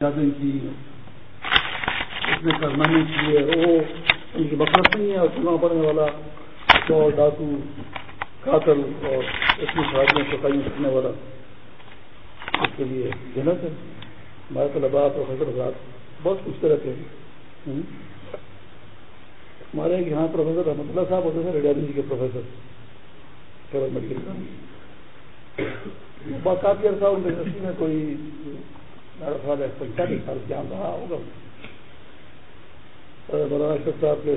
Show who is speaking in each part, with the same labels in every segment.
Speaker 1: کی اس نے کارنامے کیے وہ ان کی مقصد نہیں ہے اور چنا پڑنے والا چور ڈاکو قاتل اور اس اتنی خرابیاں صفائی کرنے والا اس کے لیے جنت ہے۔ ہمارے طلبات اور حضرت بہت پوچھتے رہتے ہیں ہمارے یہاں پروفیسر رحمۃ اللہ صاحب ہوتے تھے ریڈیالوجی کے پروفیسر میڈیکل بات کافی عرصہ ان یونیورسٹی میں کوئی رہا ہوگا۔ مولانا اشرف صاحب کے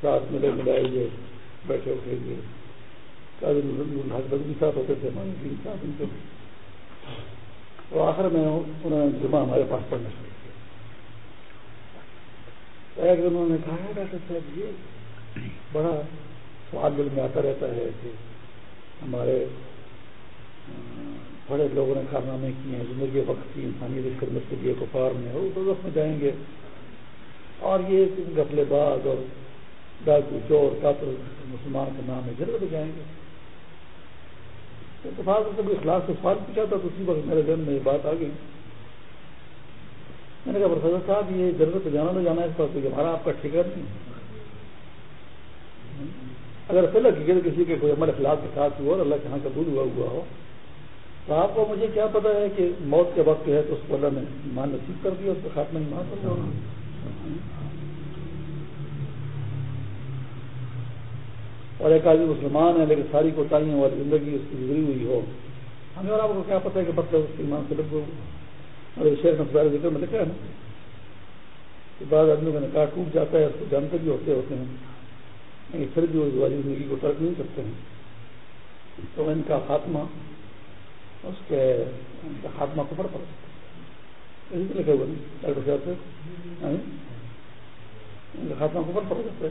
Speaker 1: ساتھ ملے ملائے ہوئے، بیٹھے اٹھے ہوئے بدمی صاحب ہوتے تھے تین صاحب ان کے۔ تو آخر میں انہوں نے جمعہ ہمارے پاس پڑھنا شروع کیا۔ ایک دن انہوں نے کہا ہے ڈاکٹر صاحب، یہ بڑا سوال دل میں آتا رہتا ہے کہ ہمارے بڑے لوگوں نے کارنامے کیے ہیں، زندگی وقت کی انسانی خدمت کے لیے کفار میں اور دوست میں جائیں گے۔ اور یہ گفلے باز اور ڈاکو چور قاتل مسلمان کے نام ہے جلد جائیں گے۔ اتفاق سے کوئی اخلاق سے سوال پوچھا تھا تو اسی وقت میرے ذہن میں یہ بات آ گئی۔ میں نے کہا پروفیسر صاحب، یہ ضرورت جانا نہ جانا اس پر کوئی ہمارا آپ کا ٹھیکر نہیں اگر پہلے حقیقت کسی کے کوئی عمل اخلاق کے ساتھ ہوا اور اللہ کے یہاں قبول ہوا ہوا ہو۔ تو آپ کو مجھے کیا پتا ہے کہ موت کے وقت ہے تو اس کو اللہ نے مان نصیب کر دیا، اس کو خاتمہ ایمان کر دیا۔ اور ایک آدمی مسلمان ہے لیکن ساری کوتاہیوں والی زندگی اس کی گزری ہوئی ہو۔ ہمیں اور آپ کو کیا پتا ہے کہ مطلب اس کے ایمان سے لگ اور شیخ نسبار مطلب ذکر میں لکھا ہے نا کہ بعض آدمیوں کا نکاح ٹوٹ جاتا ہے، اس کو جانتے بھی ہوتے ہوتے ہیں۔ لیکن پھر بھی اس والی زندگی کو ترک نہیں سکتے ہیں۔ تو ان کا خاتمہ اس کے خاتمہ کو پڑ لکھے ہوئے ڈاکٹر صاحب سے۔ ہاں؟ ان کا خاتمہ کو پڑ جاتا ہے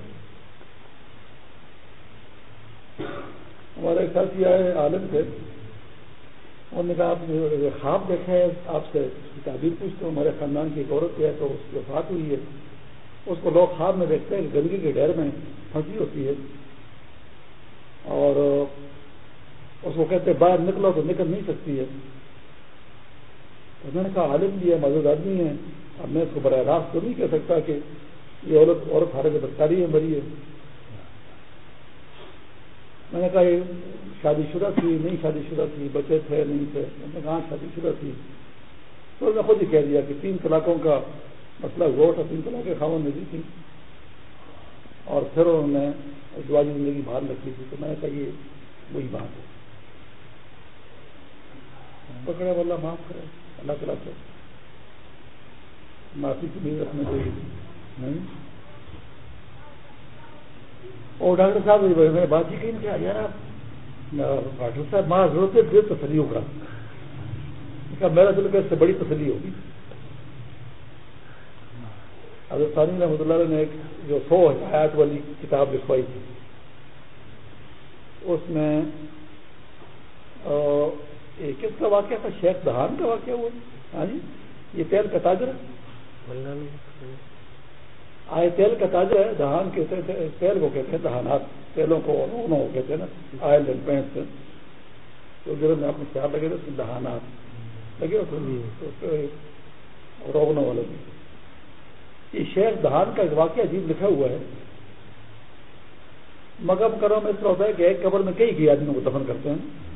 Speaker 1: ہمارے ایک ساتھی آئے، عالم تھے۔ انہوں نے کہا، آپ نے خواب دیکھا ہے آپ سے تعبیر پوچھتے ہوں ہمارے خاندان کی ایک عورت ہے، تو اس کی وفات ہوئی ہے۔ اس کو لوگ خواب میں دیکھتے ہیں، کہ گندگی کے ڈیر میں پھنسی ہوتی ہے۔ اور اس کو کہتے باہر نکلو تو نکل نہیں سکتی ہے۔ تو میں نے کہا، عالم بھی ہے موجود آدمی ہے اب میں اس کو براہ راست تو نہیں کہہ سکتا کہ یہ عورت عورت ہارے کے بدکاری ہے مری ہے۔ میں نے کہا، یہ شادی شدہ تھی، نہیں شادی شدہ تھی، بچے تھے، نہیں تھے۔ میں نے کہا ہاں، شادی شدہ تھی۔ تو نے خود ہی کہہ دیا کہ تین طلاقوں کا مسئلہ ہوا تھا، تین طلاقیں خاون میں دی تھی اور پھر انہوں نے دعائی زندگی باہر رکھی تھی۔ تو میں نے کہا، یہ وہی بات ہے۔ پکڑے اللہ معاف کرے اللہ تعالیٰ سے معافی کی نہیں رکھنے چاہیے۔ اور ڈاکٹر صاحب میں نے بات ہی کہیں کیا یار ڈاکٹر صاحب، ماں ضرورت ہے دیر تسلی ہوگا۔ میرا دل کا اس سے بڑی تسلی ہوگی۔ حضرت ثانی رحمۃ اللہ نے ایک جو سو حیات والی کتاب لکھوائی تھی۔ اس میں کس کا واقعہ تھا شیخ دہان کا واقعہ ہوا۔ ہاں جی یہ تیل کا تاجر ہے۔ آئے تیل کا تاجر ہے دہان کے تیل کو کہتے ہیں دہانات۔ تیلوں کو کو کہتے ہیں نا آئل اینڈ پینٹ سے۔ تو جب میں اپنے خیال لگے تھے۔ دہانات لگے روگنوں والے بھی یہ شیخ دہان کا ایک واقعہ عجیب لکھا ہوا ہے۔ مگم کرو میں اس طرح ہوتا ہے کہ ایک قبر میں کئی کئی آدمیوں کو دفن کرتے ہیں۔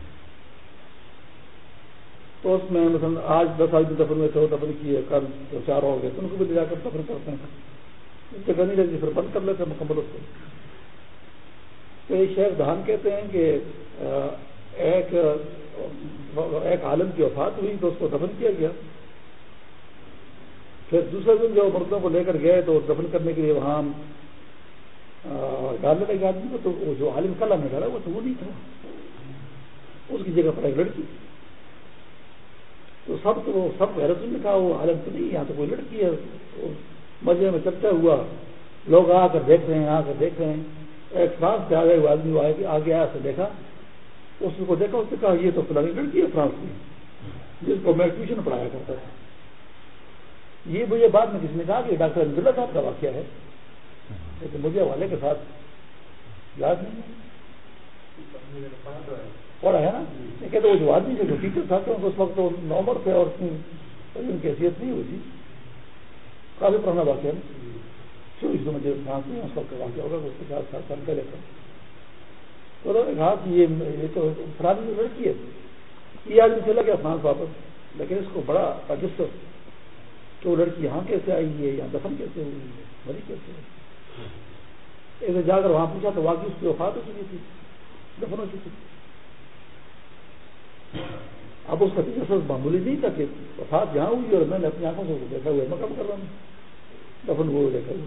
Speaker 1: تو اس میں مثلا آج دس آدمی دفن میں تھے دفن کیے کل تو چار ہو گئے، تو ان کو بھی لے جا کر دفن کرتے ہیں۔ جگہ نہیں لگتی پھر بند کر لیتے ہیں مکمل اس کو۔ تو یہ شیخ دہان کہتے ہیں کہ ایک ایک عالم کی وفات ہوئی تو اس کو دفن کیا گیا۔ پھر دوسرے دن جو مردوں کو لے کر گئے تو دفن کرنے کے لیے وہاں ڈالنے لگے آدمی کو، تو جو عالم کلا میں ڈالا وہ تو وہ نہیں تھا۔ اس کی جگہ پر ایک لڑکی تو سب تو سب حیرت نے کہا وہ عالم تو نہیں یہاں تو کوئی لڑکی ہے مزے میں چلتا ہوا، لوگ آ کر دیکھ رہے ہیں، آ کر دیکھ رہے ہیں۔ ایک فرانس سے آگے آدمی آئے، آگے آیا سے دیکھا۔ اس کو دیکھا، اس نے کہا، یہ تو فلانی لڑکی ہے، فرانس کی جس کو میں ٹیوشن پڑھایا کرتا تھا یہ مجھے بعد میں کسی نے کہا کہ ڈاکٹر عبداللہ صاحب کا واقعہ ہے۔ لیکن مجھے والے کے ساتھ یاد نہیں ہے۔ پڑھا ہے نا؟ کہتے وہ جو آدمی جو ٹیچر تھا تو اس وقت نومبر تھے اور ان کی حیثیت نہیں ہوئی تھی۔ کافی پرانا واقعہ شروع شروع میں فرانس میں اس وقت کا واقعہ ہوگا، اس کے ساتھ سات سال پہلے تھا۔ تو انہوں نے کہا کہ یہ تو فرانس میں لڑکی ہے۔ یہ آدمی چلا گیا فرانس واپس، لیکن اس کو بڑا تجسس کہ وہ لڑکی یہاں کیسے آئی؟ ہے یا دفن کیسے ہوئی؟ ہے مری کیسے ایسے جا کر وہاں پوچھا تو واقعی اس کی وفات ہو چکی تھی، دفن ہو چکی تھی۔ اب اس کا تجسس معمولی نہیں تھا کہ وفات یہاں ہوئی اور میں نے اپنی آنکھوں سے دیکھا ہوا میں کم کر رہا ہوں؟ دفن وہ دیکھا ہوا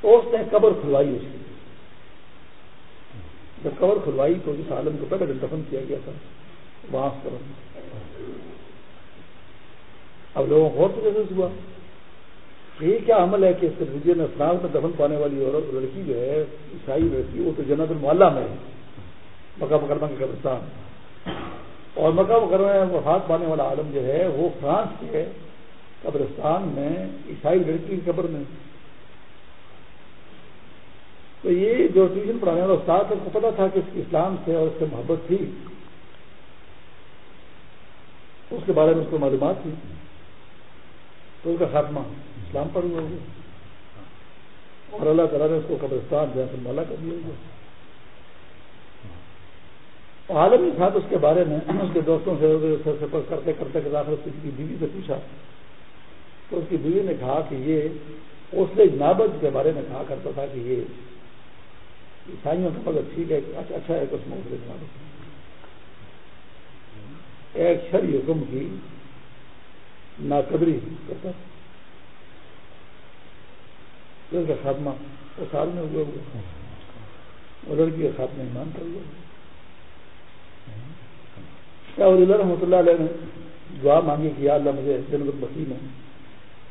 Speaker 1: تو اس نے قبر کھلوائی اس کی۔ جب قبر کھلوائی تو جس عالم کو پہلے دن دفن کیا گیا تھا۔ وہاں پر اب لوگوں کو اور تو جیسے ہوا۔ یہ کیا عمل ہے کہ اس ریجیے میں فرانس میں دفن پانے والی عورت، لڑکی جو ہے، عیسائی لڑکی وہ تو جنت المعلہ میں ہے۔ مکہ مکرمہ کے قبرستان۔ اور مکہ مکرمہ میں وفات پانے والا عالم جو ہے، وہ فرانس کے قبرستان میں عیسائی لڑکی کی قبر میں۔ تو یہ جو ٹیوشن پڑھانے والا استاد کو پتا تھا کہ اس کی اسلام سے اور اس سے محبت تھی۔ اس کے بارے میں اس کو معلومات تھی۔ تو اس کا خاتمہ اسلام پر ہوا۔ ہوگا اور اللہ تعالیٰ نے اس کو قبرستان جہاں سے مالا کر دیا۔ ہوگا عالمی تھا تو اس کے بارے میں، اس کے دوستوں سے سفر کرتے کرتے آخر اس کی بیوی سے پوچھا۔ تو اس کی بیوی نے کہا کہ یہ اس نابج کے بارے میں کہا کرتا تھا کہ یہ عیسائیوں کا مطلب ٹھیک ہے اچھا, اچھا ہے کچھ موقع ایک شری حکم کی ناقدری کرتا۔ کا خاتمہ، وہ سال میں ہوا ہوا وہ لڑکی کا خاتمہ ایمان کر ہوا کیا اللہ رحمۃ اللہ علیہ نے دعا مانگی کہ یا اللہ مجھے جنت مسیح میں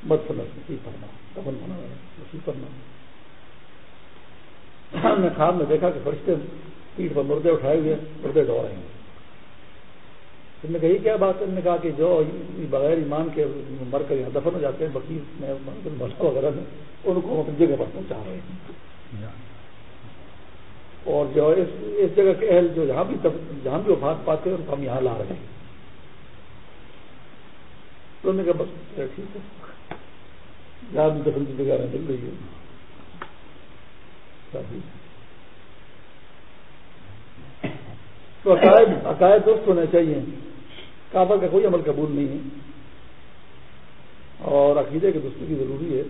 Speaker 1: مت سمجھ نصیب کرنا دفن ہونا نصیب کرنا ہم نے خواب میں دیکھا کہ فرشتے پیٹ پر مردے اٹھائے ہوئے، مردے ڈو رہے ہیں۔ انہوں نے کہی کیا بات انہوں نے کہا کہ جو بغیر ایمان کے مر کر یہاں دفن ہو جاتے ہیں بقیر میں وغیرہ میں ان کو اپنی جگہ پر پہنچا رہے ہیں۔ اور جو اس اس جگہ کے اہل جو جہاں بھی جہاں بھی وفات پاتے ہیں، ان کو ہم یہاں لا رہے ہیں۔ تو انہوں نے کہا، بس اچھا، ٹھیک ہے۔ جہاں بھی دفن کی جگہ مل رہی ہے تو عقائد عقائد درست ہونے چاہیے۔ کعبہ کا کوئی عمل قبول نہیں ہے۔ اور عقیدے کی دستگی ضروری ہے۔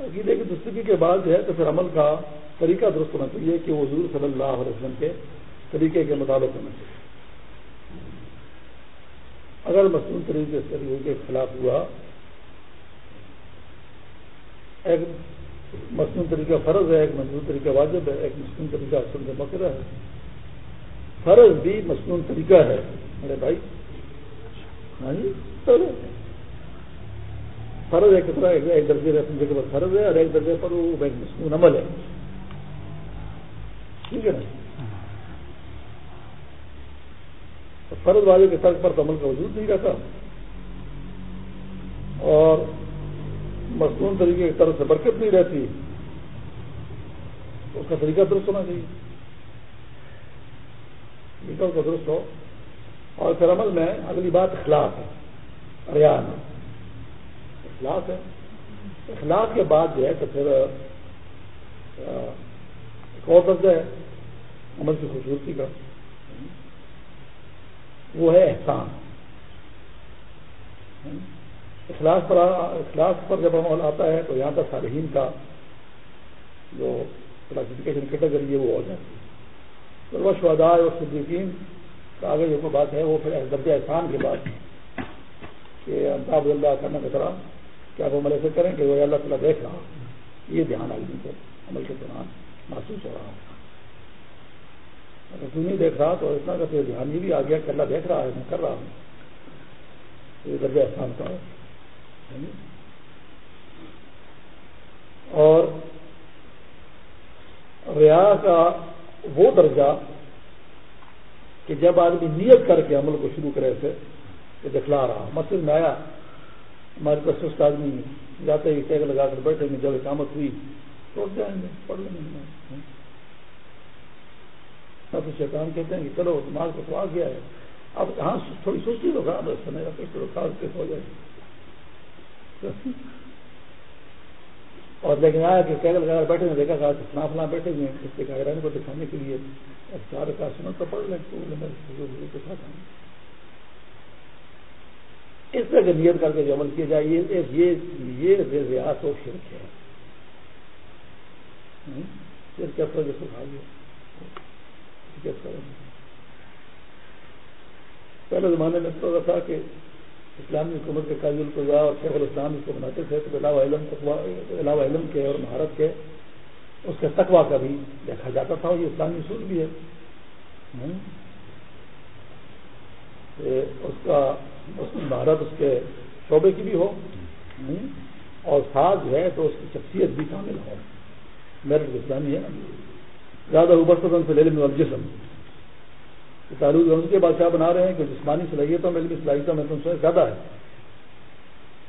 Speaker 1: عقیدے کی دستگی کے بعد جو ہے تو پھر عمل کا طریقہ درست ہونا چاہیے کہ وہ حضور صلی اللہ علیہ وسلم کے طریقے کے مطابق ہونا چاہیے۔ اگر مصنوع طریقے سے کے خلاف ہوا، ایک مصنوع طریقہ فرض ہے، ایک مصنوع طریقہ واجب ہے، ایک مصنوع طریقہ اصل میں ہے۔ فرض بھی مصنون طریقہ ہے۔ میرے بھائی ہاں جی فرض ایک طرح ایک درجے پر فرض ہے اور ایک درجے پر وہ ایک مصنون عمل ہے۔ ٹھیک ہے نا؟ فرض والے کے طرز پر تو عمل کا وجود نہیں رہتا۔ اور مصنون طریقے کی طرف سے برکت نہیں رہتی۔ اس کا طریقہ درست ہونا چاہیے۔ نکل کو درست ہو؟ اور پھر عمل میں اگلی بات اخلاق ہے ریان اخلاق ہے۔ اخلاق کے بعد جو ہے تو پھر ایک اور درجہ ہے، عمل کی خوبصورتی کا۔ وہ ہے احسان۔ اخلاق پر اخلاق پر جب عمل آتا ہے تو یہاں تک صالحین کا جو کلاسیفیکیشن کیٹیگری ہے وہ ہو جاتی ہے۔ وہ شہدا اور صدیقین کا آگے جو بات ہے وہ پھر درجہ احسان کے بعد کہ انتاب اللہ کرنے کی طرح کہ آپ عمل ایسے کریں کہ وہ اللہ تعالیٰ دیکھ رہا یہ دھیان آدمی کو عمل کے دوران محسوس ہو رہا اگر تم نہیں دیکھ رہا تو اتنا کا دھیان یہ بھی آ گیا کہ اللہ دیکھ رہا ہے، میں کر رہا ہوں۔ یہ درجہ احسان کا ہے۔ اور ریا کا وہ درجہ کہ جب آدمی نیت کر کے عمل کو شروع کرے تھے کہ دکھلا رہا۔ مسجد میں آیا، ہمارے پاس سست آدمی جاتے ہی ٹیگ لگا کر بیٹھے گے جب اقامت ہوئی تو جائیں گے پڑھ لیں گے تو شیطان کہتے ہیں کہ چلو دماغ کو تو آ گیا ہے؟ اب ہاں تھوڑی سستی تو خراب ہے سنے گا کس طرح کاغذ ہو جائے۔ اور لیکن آیا کہ کیگل لگا بیٹھے نے دیکھا تھا فلاں فلاں بیٹھے ہوئے ہیں، اس کے کاغرانی کو دکھانے کے لیے اب چار کا سنو تو پڑھ لیں کے ساتھ آئیں اس طرح کی نیت کر کے جو عمل کیا جائے، یہ یہ ریاض و شرک ہے۔ پہلے زمانے میں تو تھا کہ اسلامی حکومت کے قابل القضاء اور شیخ الاسلام اس کو بناتے تھے، تو علاوہ علم علاوہ علم کے اور مہارت کے، اس کے تقوا کا بھی دیکھا جاتا تھا، یہ اسلامی اصول بھی ہے۔ اس کا، اس کی مہارت، اس کے شعبے کی بھی ہو۔ اور ساتھ جو ہے تو اس کی شخصیت بھی کامل ہو۔ میرٹ اسلامی ہے۔ نا زیادہ اوبر سدن سے لے لیں جسم تعلق ان کے بادشاہ بنا رہے ہیں کہ جسمانی صلاحیتوں میں علمی صلاحیتوں میں تم سے زیادہ ہے۔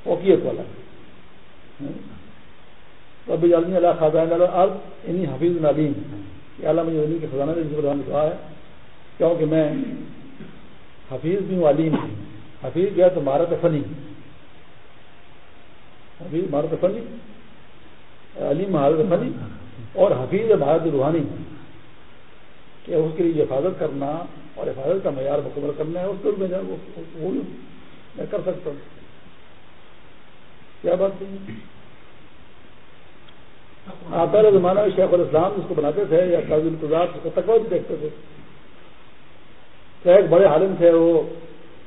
Speaker 1: فوقیت والا۔ ابھی عالمی اللہ خزان اب انہیں حفیظ نعلیم کہ اعلیٰ مجھے کے خزانہ نے جس پر کہا ہے۔ کیونکہ میں حفیظ بھی ہوں، علیم بھی حفیظ گیا تو مہارت فنی۔ حفیظ مہارت فنی۔ علیم مہارت فنی۔ اور حفیظ مہارت روحانی کہ اس کے لیے حفاظت کرنا اور حفاظت کا معیار مکمل کرنا ہے، اس کو میں کر سکتا ہوں۔ کیا بات آپ پہلے زمانہ شیخ الاسلام جس کو بناتے تھے یا قابل انتظار اس کو تکوا بھی دیکھتے تھے۔ تو ایک بڑے عالم تھے وہ،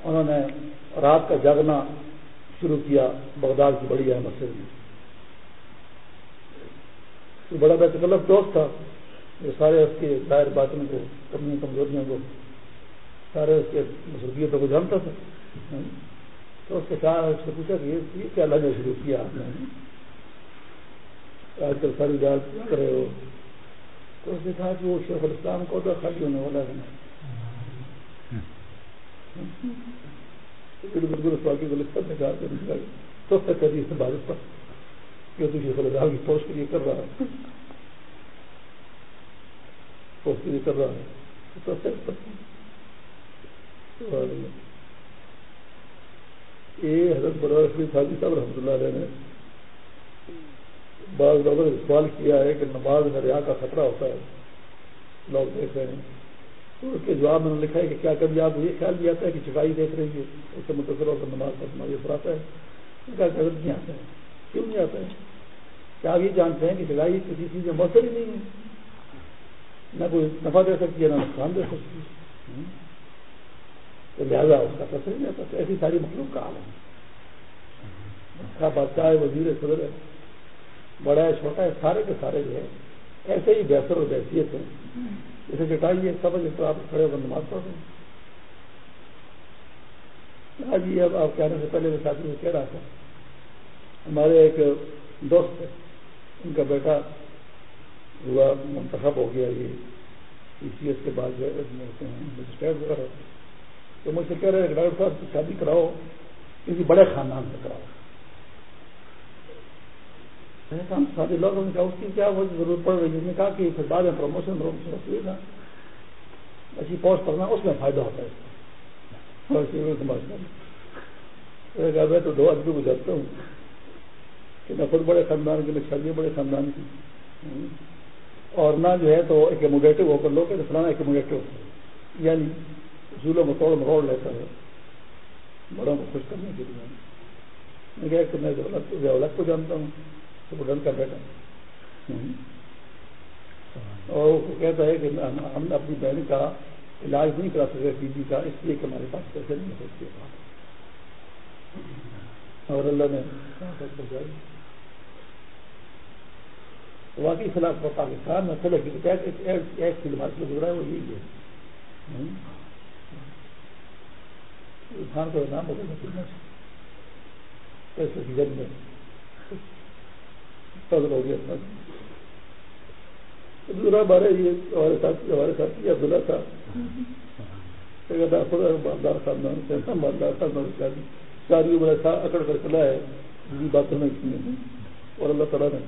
Speaker 1: انہوں نے رات کا جاگنا شروع کیا بغداد کی بڑی اہم مسجد میں۔ بڑا بیت دوست تھا۔ جو سارے اس کے دائر باطن کو کمی کمزوریوں کو، سارے اس کے مصروفیتوں کو جانتا تھا۔ تو اس کے ساتھ اس سے پوچھا کہ یہ کیا لگے شروع کیا آپ نے؟ آج کل ساری بات کر رہے ہو۔ تو اس نے کہا کہ وہ شیخ الاسلام کو تو خالی ہونے والا ہے۔ بالکل اس واقعی کو لکھتا نے کہا تو کری اس بارش پر کہ تو شیخ کی پوسٹ کے لیے کر رہا ہے پوسٹ کے لیے کر رہا ہے یہ حضرت برار شریف خاجی صاحب رحمۃ اللہ علیہ نے بعض لوگوں نے سوال کیا ہے کہ نماز میں ریا کا خطرہ ہوتا ہے لوگ دیکھ رہے ہیں تو اس کے جواب میں نے لکھا ہے کہ کیا کبھی آپ یہ خیال بھی آتا ہے کہ چکائی دیکھ رہی ہے اس سے متصر ہو کر نماز پڑھنا یہ پڑھاتا ہے کیا غلط نہیں آتا ہے کیوں نہیں آتا ہے؟ کیا آپ یہ جانتے ہیں کہ چکائی کسی چیز میں مؤثر ہی نہیں ہے؟ نہ کوئی نفع دے سکتی ہے، نہ نقصان دے سکتی ہے۔ تو لہٰذا اس کا تصویر نہیں ہوتا ایسی ساری مخلوق کا حال ہے۔ اس کا بادشاہ ہے وزیر صدر ہے بڑا ہے، چھوٹا ہے، سارے کے سارے جو ہے، ایسے ہی بہتر اور بحثیت ہے جیسے چٹائی سمجھ تو آپ کھڑے ہو نماز پڑھ رہے ہیں آج یہ اب آپ کہنے سے پہلے میں ساتھی میں کہہ رہا تھا ہمارے ایک دوست ہے ان کا بیٹا ہوا، منتخب ہو گیا، یہ سی سی ایس کے بعد جو ہے وغیرہ تو مجھ سے کہہ رہے ڈاکٹر صاحب، کی شادی کراؤ۔ کسی بڑے خاندان سے کراؤ۔ سارے لوگوں نے کہا، اس کی کیا وہ ضرورت پڑ رہی ہے؟ نے کہا کہ پھر بعد میں پروموشن پروموشن نا۔ ایسی پوسٹ کرنا اس میں فائدہ ہوتا ہے۔ میں تو دو آدمی کو جانتا ہوں۔ کہ میں خود بڑے خاندان کی میں شادی بڑے خاندان کی۔ اور نہ جو ہے تو ایکوموڈیٹو ہو کر لوگ فلانا ایکوموڈیٹو یعنی جھولوں کو توڑ مروڑ لیتا ہے۔ بڑوں کو خوش کرنے کے لیے۔ میں کہا کہ میں ضولت کو جانتا ہوں۔ تو ڈن کا بیٹا اور وہ کہتا ہے کہ ہم نے اپنی بہن کا علاج نہیں کرا سکے ٹی بی کا، اس لیے کہ ہمارے پاس پیسے نہیں ہو سکتے اور اللہ نے واقعی خلاف پاکستان میں چلے ایک فلم گزرا ہے وہ یہی ہے انسان کو نام بدلنا کرنا پیسے کی جنگ میں۔ فضل ہو گیا۔ دوسرا بارے یہ ہمارے ساتھی ہمارے ساتھی عبداللہ تھا۔ مالدار خاندان سے مالدار خاندان شادی شادی بڑا تھا اکڑ کر چلا ہے۔ باتوں میں اور اللہ تعالیٰ نے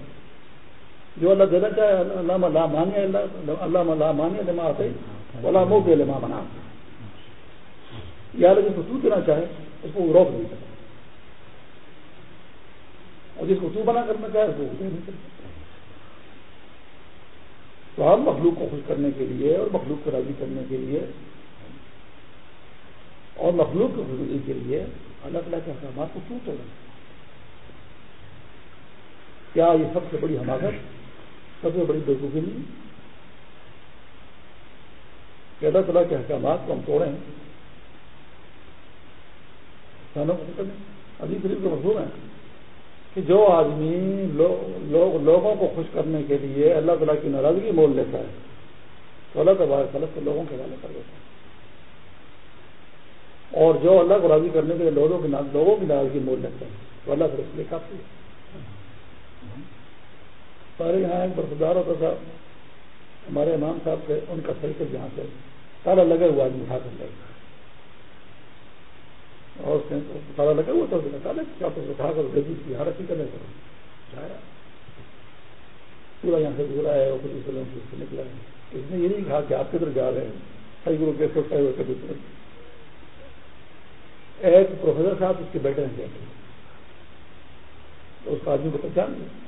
Speaker 1: جو اللہ دینا چاہے اللہ لا مانگے اللہ اللہ لا مانگے لما آتے اللہ مو کے لما منا یا لیکن تو دینا چاہے، اس کو روک نہیں سکتا۔ اور جس کو تو بنا کرنا چاہے اس کو دے نہیں کرتا تو ہم مخلوق کو خوش کرنے کے لیے اور مخلوق کو راضی کرنے کے لیے اور مخلوق کی خوشی کے لیے الگ الگ احکامات کو کیوں چلیں کیا یہ سب سے بڑی حماقت سب سے بڑی بےقوفی نہیں۔ کہ اللہ تعالیٰ کے احکامات کو ہم توڑیں۔ ابھی شریف کا مشہور ہے کہ جو آدمی لوگ لوگوں کو خوش کرنے کے لیے اللہ تعالیٰ کی ناراضگی مول لیتا ہے، تو اللہ تبارک خلق کو لوگوں کے حوالے کر دیتا ہے۔ اور جو اللہ کو راضی کرنے کے لیے لوگوں کی لوگوں کی ناراضگی مول لیتا ہے، تو اللہ تعالیٰ اس لیے کافی ہے۔ سارے یہاں ایک برفدار ہوتا تھا، ہمارے امام صاحب سے ان کا سائیکل جہاں سے تالا لگا ہوا آدمی اٹھا کر لے اور تالا لگا ہوا تھا اٹھا کر گزی کی ہر اچھی کرنے کرو پورا یہاں سے گزرا ہے اور سے نکلا ہے۔ اس نے یہ نہیں کہا کہ آپ کدھر جا رہے ہیں؟ صحیح گرو کے سوچتے ہوئے کبھی ایک پروفیسر صاحب اس کے بیٹے ہیں تو اس کا آدمی کو پہچان لیا کیا کام کر آدمی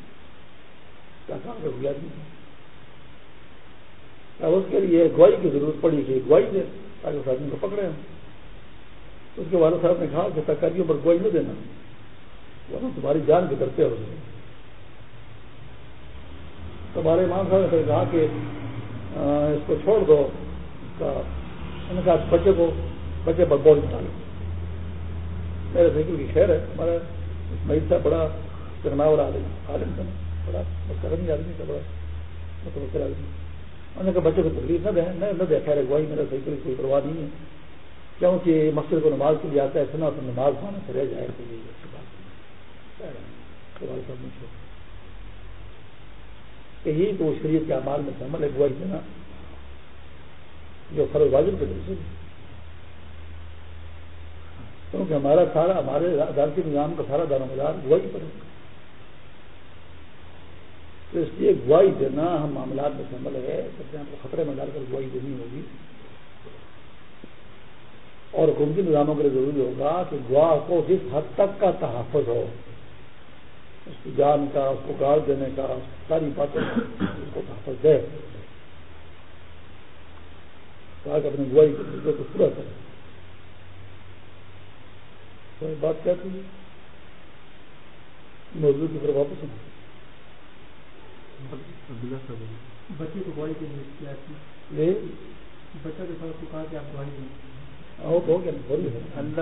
Speaker 1: اب اس کے لیے گواہی کی ضرورت پڑی کہ گواہی دے تاکہ اس آدمی کو پکڑے ہم۔ اس کے والد صاحب نے کہا کہ سرکاریوں پر گواہی نہ دینا۔ ورنہ تمہاری جان کے ڈرتے ہو تمہارے امام صاحب نے کہا کہ اس کو چھوڑ دو۔ اس کا انہوں نے کہا بچے کو، بچے پر بوجھ ڈالو۔ میرے فکر کی خیر ہے ہمارا اسماعیل صاحب بڑا چکناور عالم عالم تھا۔ بڑا کرمی آدمی تھا بڑا متوقع آدمی انہوں نے کہا بچے کو تکلیف نہ دیں نہ دے۔ خیر، گواہی میرا صحیح کوئی پرواہ نہیں ہے۔ کیونکہ مسجد کو نماز کے لیے آتا ہے سنا تو نماز پانے سے رہ جائے تو یہی تو شریعت کے اعمال میں شامل ہے، گواہی دینا۔ جو فرض واجب کے دل کیونکہ ہمارا سارا، ہمارے عدالتی نظام کا سارا دار مدار گواہی پر ہے۔ تو اس لیے گواہی دینا ہم معاملات میں شامل ہے سب کو خطرے میں ڈال کر گواہی دینی ہوگی۔ اور حکومتی نظاموں کے لیے ضروری ہوگا کہ گواہ کو جس حد تک کا تحفظ ہو، اس کی جان کا، اس کو گارڈ دینے کا ساری باتیں اس کو تحفظ دے۔ تاکہ اپنی گواہی کے کو پورا کرے۔ کوئی بات کہتی ہے موضوع کی طرف واپس ہوں بچے کو گواہی کے لیے بچہ کے ساتھ کہا کہ آپ گواہی دیں۔ اللہ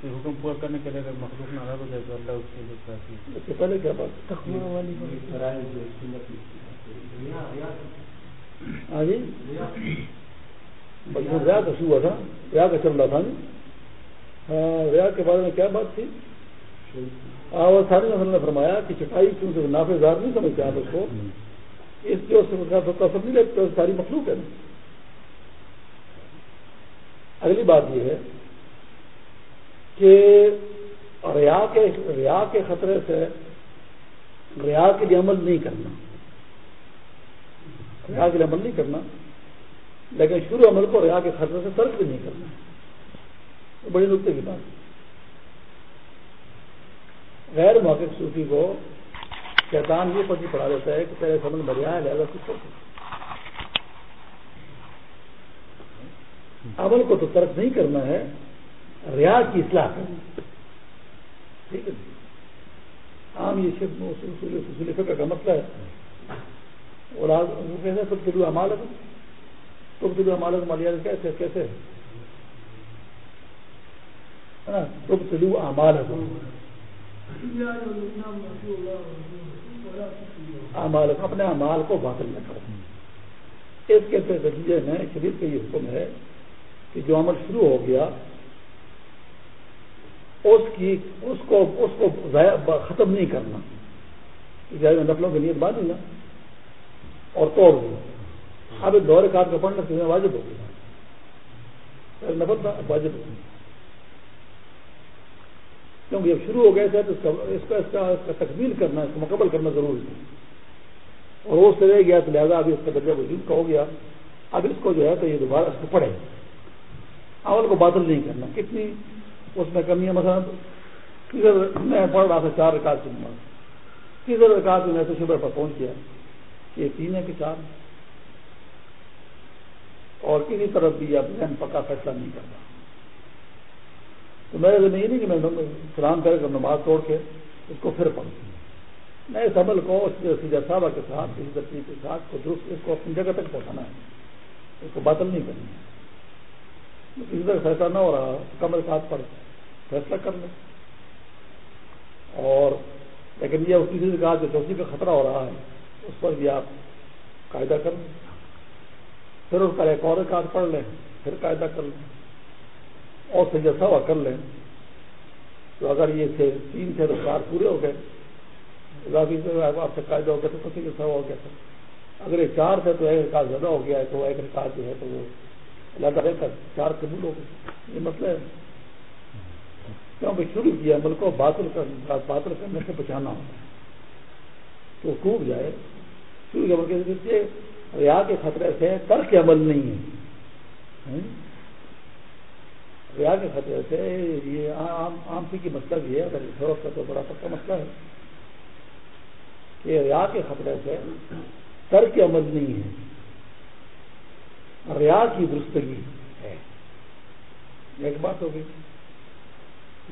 Speaker 1: کے حکم پورا کرنے کے لیے اگر مخلوق ناراض ہو جائے تو اللہ اس کے لیے کافی پہلے کیا بات۔ ہاں جی۔ ریا کا شروع ہوا تھا ریا کا چل رہا تھا۔ ہاں ریا کے بارے میں کیا بات تھی؟ ساری نسل نے فرمایا کہ چٹائی کیونکہ نافع زار نہیں سمجھتے آپ اس کو، اس کے تصب نہیں لیتے ساری مخلوق ہے۔ اگلی بات یہ ہے کہ ریا کے ریا کے خطرے سے ریا کے لیے عمل نہیں کرنا۔ ریا کے لیے عمل نہیں کرنا، لیکن شروع عمل کو ریا کے خطرے سے ترک بھی نہیں کرنا۔ بڑی نقطے کی بات ہے۔ غیر موقع صوفی کو شیطان یہ پتی پڑھا دیتا ہے کہ تیرے سمجھ مریا ہے لہٰذا کچھ عمل کو تو ترک نہیں کرنا ہے، ریا کی اصلاح کرنا ٹھیک ہے۔ عام یہ اصول فکر کا مسئلہ ہے۔ اور آج کیسے سب کے لیے امال ہے تم کے لیے امال مالیہ کیسے کیسے تم تلو امال ہے اپنے امال کو باطل نہ کرو۔ اس کے نتیجے میں شریف کا یہ حکم ہے کہ جو عمل شروع ہو گیا، اس کی، اس کو اس کو ختم نہیں کرنا۔ نفلوں کی نیت باندھ نا اور توڑ دیا اب دور کار کو پڑھنا واجب ہو گیا۔ نفل تھا واجب ہو گیا۔ کیونکہ جب شروع ہو گئے تھے تو اس کا اس کا تکمیل کرنا اس کو مکمل کرنا ضروری ہے اور وہ سے رہ گیا تو لہٰذا ابھی اس کا درجہ وجود کا ہو گیا۔ اب اس کو جو ہے تو یہ دوبارہ اس کو پڑھے اول کو بادل نہیں کرنا۔ کتنی اس میں کمی ہے۔ مثلا میں پڑھ رہا تھا، چار رکعت کی نماز۔ تیسرے رکعت میں تو شبہ پر پہنچ گیا کہ یہ تین ہے کہ چار۔ اور کسی طرف بھی اب ذہن پکا فیصلہ نہیں کرتا تو میرے دن یہ نہیں کہ میں سلام کر کر نماز توڑ کے اس کو پھر پڑھوں۔ میں اس عمل کو سیدھا صاحبہ کے ساتھ کسی ترتیب کے ساتھ کو درست اس کو اپنی جگہ تک پہنچانا ہے۔ اس کو باطل نہیں کرنا ہے۔ کسی طرح فیصلہ نہ ہو رہا کمر ساتھ پر فیصلہ کر لیں اور لیکن یہ کسی کہا جو چوسی کا خطرہ ہو رہا ہے، اس پر بھی آپ قاعدہ کر لیں۔ پھر اس کا ایک اور کارڈ پڑھ لیں۔ پھر قاعدہ کر لیں۔ اور سے جیسا ہوا کر لیں، تو اگر یہ تھے، تین تھے تو چار پورے ہو گئے۔ آپ سے قاعدہ ہو گیا تو کسی جیسا ہو گیا تھا۔ اگر یہ چار تھے تو ایک ریکارڈ زیادہ ہو گیا ہے، تو ایک ریکارڈ جو ہے تو وہ اللہ رہ کر چار قبول ہو گئے۔ یہ مسئلہ ہے۔ کیونکہ شروع کیا عمل کو باطل باطل کرنے سے بچانا ہوتا ہے۔ تو ٹوٹ جائے۔ شروع کے عمل کے ریا کے خطرے سے ترک عمل نہیں ہے۔ ریا کے خطرے سے یہ عام سی کی مطلب مسئلہ بھی ہے، اگر فروخت کا تو بڑا پکا مسئلہ ہے کہ ریا کے خطرے سے ترک عمل نہیں ہے، ریا کی درستگی ہے۔ ایک بات ہوگی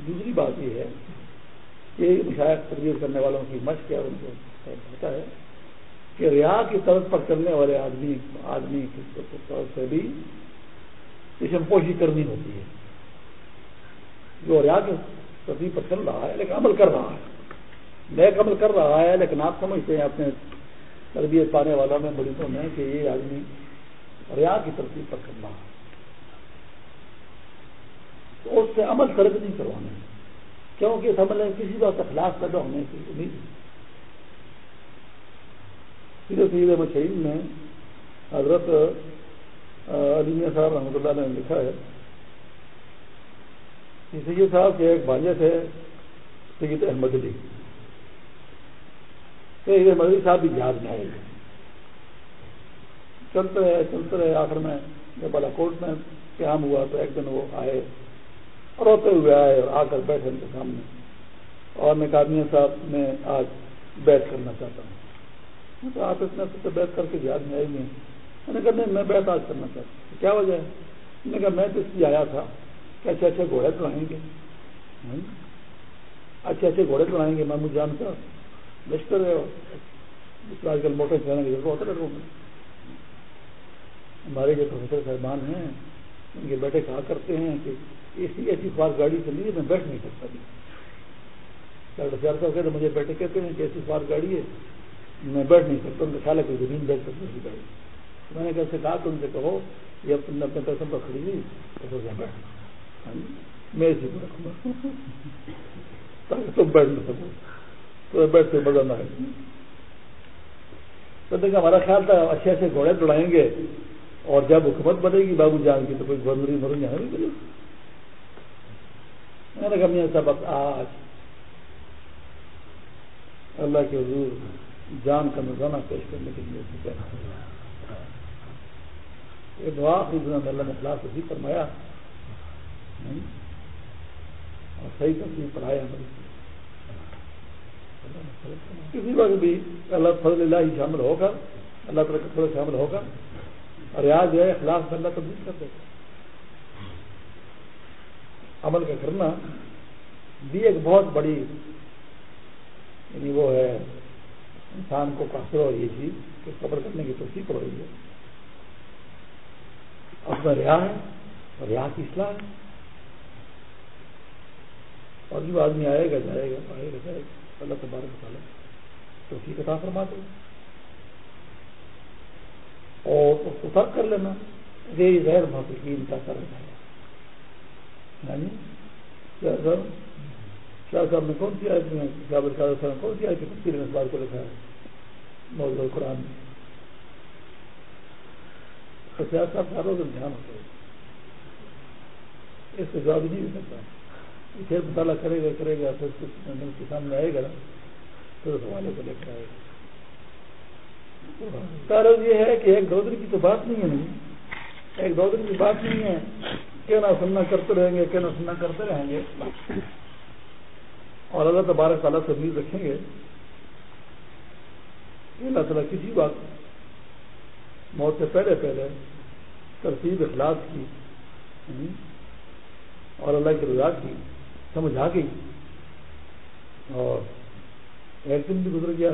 Speaker 1: دوسری بات یہ ہے کہ مشاہد تربیت کرنے والوں کی مشق ہے، ان کو پتا ہے کہ ریا کی طرف پر چلنے والے آدمی آدمی کی طرف سے بھی اسم پوشی کرنی ہوتی ہے۔ جو ریا کی ترتیب پر چل رہا ہے، لیکن عمل کر رہا ہے۔ نیک عمل کر رہا ہے، لیکن آپ سمجھتے ہیں، اپنے تربیت پانے والوں میں مریضوں میں کہ یہ آدمی ریا کی ترتیب پر چل رہا ہے۔ تو اس سے عمل ترک نہیں کروانا کیونکہ اس عمل میں کسی بات اخلاق پیدا ہونے کی امید سیدھے سیدھے مشہور میں حضرت علی صاحب رحمۃ اللہ نے لکھا ہے سید صاحب کے ایک بھانجے تھے، سید احمد علی۔ سید احمد علی صاحب بھی جہاز میں آئے چلتے رہے چلتے رہے، آخر میں جب بالا کوٹ میں قیام ہوا تو ایک دن وہ آئے اور روتے ہوئے آئے اور آ کر بیٹھے ان کے سامنے۔ اور میں کادمی صاحب، میں آج بیٹھ کرنا چاہتا ہوں۔ تو آپ اتنا سے بیٹھ کر کے جہاز میں آئی ہیں میں نے کہا، نہیں، میں بیٹھ آج کرنا چاہتا ہوں۔ کیا وجہ ہے؟ میں نے کہا، میں تو اس لیے آیا تھا کہ اچھے اچھے گھوڑے چلائیں گے۔ اچھے اچھے گھوڑے چلائیں گے محمود جان کا لشکر ہے۔ آج کل موٹر چلانے کی ضرورت ہوتا ہے ہمارے جو پروفیسر صاحبان ہیں، ان کے بیٹے کہا کرتے ہیں کہ ایسی ایسی فار گاڑی چلی ہے، میں بیٹھ نہیں سکتا۔ ڈاکٹر سیار صاحب کہتے مجھے بیٹے کہتے ہیں کہ ایسی فار گاڑی ہے، میں بیٹھ نہیں سکتا۔ ان کا خیال ہے کوئی زمین بیٹھ سکتی اسی گاڑی۔ میں نے کیسے کہا کہ ان سے کہو، یہ تم نے اپنے پیسوں پر خریدی تو بیٹھ۔ میں اسی کو رکھوں تاکہ تم بیٹھ نہ سکو۔ تو بیٹھ سے مزہ نہ ہے تو دیکھا ہمارا خیال تھا، اچھے اچھے گھوڑے دوڑائیں گے اور جب حکومت بنے گی بابو جان کی، تو کوئی گورنری مرن جانے نہیں ملے میں نے کہا، میاں سبق آج اللہ کے حضور جان کا نظانہ پیش کرنے کے لیے یہ دعا کی دنیا میں اللہ نے خلاف اسی فرمایا۔ اور صحیح تصویر پڑھایا کسی وقت بھی اللہ فضل اللہ ہی شامل ہوگا، اللہ تعالیٰ کا فضل شامل ہوگا۔ اور یاد جو ہے اخلاق میں اللہ تبدیل کر دے۔ گا عمل کا کرنا بھی ایک بہت بڑی یعنی وہ ہے، انسان کو کافر ہو یہ چیز، کہ قبر کرنے کی توفیق ہو رہی ہے۔ اپنا ریا ہے، اور ریا کی اصلاح ہے۔ اور جو آدمی آئے گا، جائے گا، آئے گا، جائے گا، اللہ تبارک تعالیٰ توفیق عطا فرما دے اور اس کو فرق کر لینا یہ غیر محققین کا کر رہا ہے یعنی، شاہ صاحب نے کون سی آیت میں جابر شاہ صاحب نے کون سی آیت تفصیل اس بات کو لکھا ہے؟ موضوع قرآن میں۔ تو شاہ صاحب ہر روز دھیان ہوتا ہے اس سے جواب نہیں دے سکتا۔ پھر مطالعہ کرے گا کرے گا، پھر کے سامنے آئے گا پھر اس حوالے کو لے کر آئے گا۔ کارج یہ ہے کہ ایک دو دن کی تو بات نہیں ہے نہیں ایک دو دن کی بات نہیں ہے۔ کہ نہ سننا کرتے رہیں گے کہ نہ سننا کرتے رہیں گے۔ اور اللہ تبارک تعالیٰ سے امید رکھیں گے اللہ تعالیٰ کسی وقت جی موت سے پہلے پہلے ترتیب اخلاص کی یعنی اور اللہ کی رضا کی۔ سمجھ آ گئی اور ایک دن بھی گزر گیا۔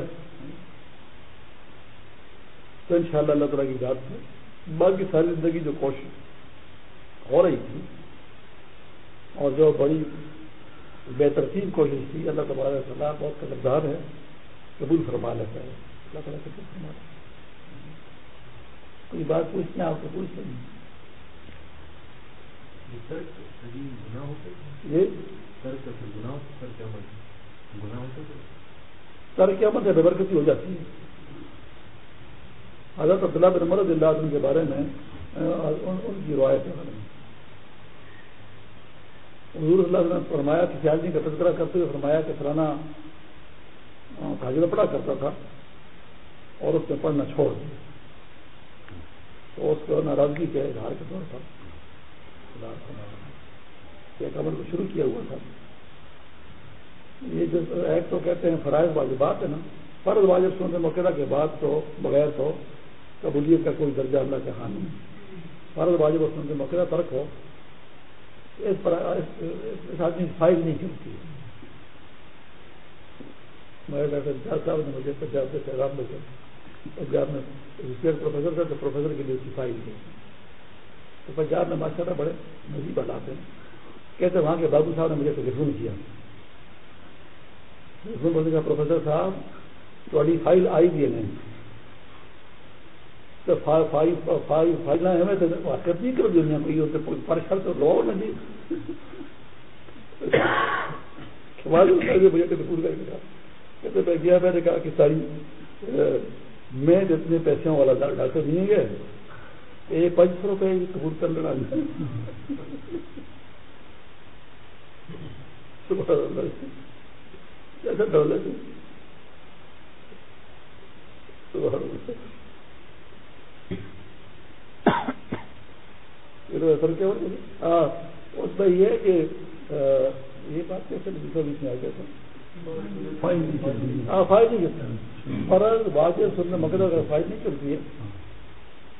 Speaker 1: تو ان شاء اللہ اللہ تعالیٰ کی بات سے باقی ساری زندگی جو کوشش ہو رہی تھی اور جو بڑی بہترین کوشش تھی، اللہ تبارک صلاح بہت قدردار ہے، قبول فرما لیتا ہے۔ اللہ تعالیٰ قبول فرما کوئی بات پوچھنا آپ کو پوچھ لیں سر کیا مت ہے ببرکتی ہو جاتی ہے۔ حضرت عبداللہ بن مرد اللہ عنہ کے بارے میں ان کی روایت ہے حضور اللہ نے فرمایا کسی آدمی کا تذکرہ کرتے ہوئے فرمایا کہ فلانا حاضر پڑھا کرتا تھا اور اس نے پڑھنا چھوڑ دیا۔ تو اس کو ناراضگی کے اظہار کے طور پر ایک عمل کو شروع کیا ہوا تھا۔ یہ جو ایک تو کہتے ہیں فرائض والی بات ہے نا۔ فرض واجب سننے موقع کے بعد تو بغیر تو قبولیت کا کوئی درجہ اللہ کے ہاں نہیں۔ فرض واجب سننے موقع ترک ہو۔ اس پر اس آدمی فائل نہیں کرتی ہے میرے ڈاکٹر جاج صاحب نے مجھے پنجاب سے پیغام لے کر پنجاب میں پروفیسر تھے تو پروفیسر کے لیے اس کی فائل دی تو پنجاب میں ماشاء اللہ بڑے مزید بتاتے ہیں۔ کہتے وہاں کے بابو صاحب نے مجھے ٹیلیفون کیا۔ ٹیلیفون بولنے کا پروفیسر صاحب تھوڑی فائل آئی بھی نہیں۔ تو فائل ہمیں تو واقف نہیں کرو دنیا کوئی ہوتے پریشان تو لو نہ جی۔ مجھے ٹیلیفون کر کے کہتے میں گیا میں نے کہا کہ ساری میں جتنے پیسوں والا ڈاکٹر نہیں گئے یہ ہاں اس میں یہ کہ یہ بات کیسے بیچ میں آ گیا تھا ہاں فائد نہیں کرتا فرض واضح سننے مگر اگر فائد نہیں کرتی ہے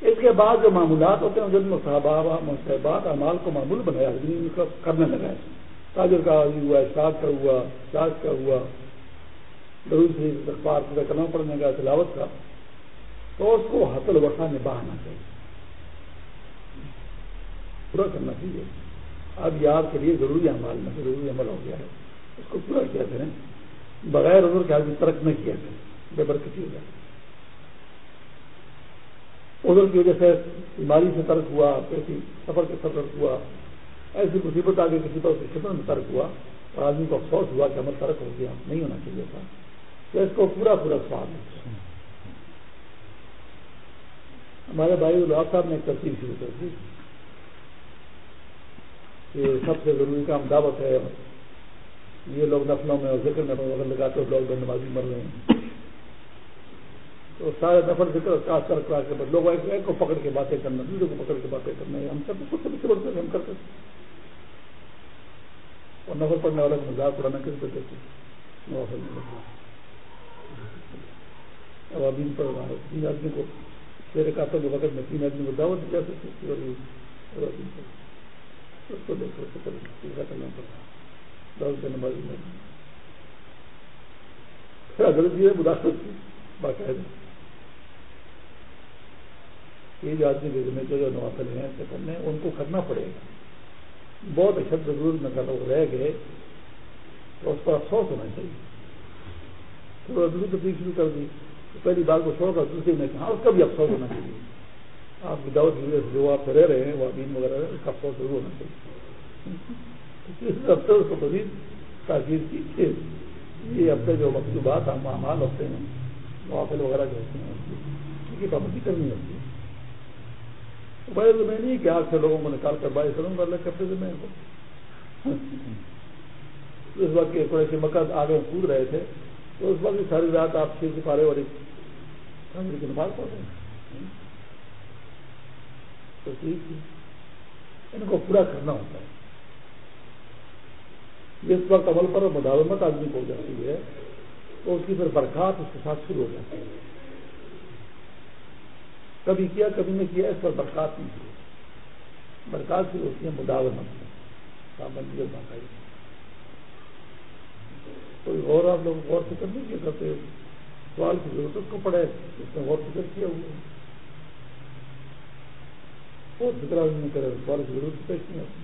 Speaker 1: اس کے بعد جو معمولات ہوتے ہیں جن صحابہ مصحبات امال کو معمول بنایا آدمی کرنے لگا ہے۔ تاجر کا ہوا اشتاق کا ہوا شاخ کا ہوا۔ ضروری اخبار پورا کلام پڑھنے کا، تلاوت کا۔ تو اس کو حتل وقت میں بہانا چاہیے پورا کرنا چاہیے۔ اب یہ آپ کے لیے ضروری عمل میں ضروری عمل ہو گیا ہے۔ اس کو پورا کیا کریں۔ بغیر حضور کے آدمی ترک نہیں کیا کریں۔ بے برکتی ہو جائے۔ ادھر کی وجہ سے بیماری سے ترک ہوا کسی سفر کے ترک ہوا، ایسی مصیبت آگے کسی پر خدمت میں ترک ہوا اور آدمی کو افسوس ہوا کہ عمل ترک ہو گیا، نہیں ہونا چاہیے تھا۔ تو اس کو پورا پورا سوال ہے۔ ہمارے بھائی اللہ صاحب نے ایک ترتیب شروع کر دی کہ سب سے ضروری کام دعوت ہے۔ یہ لوگ نفلوں میں اور ذکر میں لگاتے ہو لوگ نمازی مر رہے ہیں۔ تو سارے نفل ذکر کا کر کرا کے لوگ ایک کو پکڑ کے باتیں کرنا دوسرے کو پکڑ کے باتیں کرنا ہم سب کچھ سے بڑھتے ہم کرتے اور نفل پڑھنے والا کو مزاق اڑانا کس پہ دیتے اب ابھی پر تین آدمی کو میرے کاتوں کے وقت میں تین آدمی کو دعوت دی جا سکتی اس کو دیکھو کرنا پڑتا دس دن نماز حضرت جی ہے مداخلت کی، باقاعدہ۔ یہ جو آدمی کے ذمہ جو نوافل ہیں کرنے ان کو کرنا پڑے گا۔ بہت اشد ضرور میں کر رہ گئے۔ تو اس پر افسوس ہونا چاہیے۔ تھوڑا دوسری تبدیل شروع کر دی۔ پہلی بات کو چھوڑ کر دوسری میں کہا اس کا بھی افسوس ہونا چاہیے۔ آپ کی دعوت جو آپ رہ رہے ہیں، وہ امین وغیرہ، اس کا افسوس ضرور ہونا چاہیے۔ اس ہفتے کو مزید تاکید کی کہ یہ ہفتے جو مکتوبات اعمال ہوتے ہیں، نوافل وغیرہ جو ہوتے ہیں ان کی پابندی کرنی ہوتی ہے۔ بڑے میں نہیں کہ آج سے لوگوں کو نکال کر بائی کروں گا، اللہ کرتے میں اس وقت کے تھوڑے سے مکہ آگے کود رہے تھے، تو اس وقت ساری رات آپ چھ سپارے والی کی نماز پڑھ رہے ہیں۔ تو ٹھیک ہے۔ ان کو پورا کرنا ہوتا ہے۔ جس وقت عمل پر مداومت آدمی کو ہو جاتی ہے، تو اس کی پھر برکات اس کے ساتھ شروع ہو جاتی ہے۔ کبھی کیا، کبھی نہیں کیا، اس پر برکات نہیں کی برکات کی ہوتی ہے مداوت پابندی اور باقاعدہ۔ کوئی غور آپ لوگ غور فکر نہیں کیا کرتے؟ سوال کی ضرورت اس کو پڑے اس میں غور فکر کیا ہوا۔ غور فکر آدمی نہیں کرے سوال کی ضرورت پیش نہیں آتی۔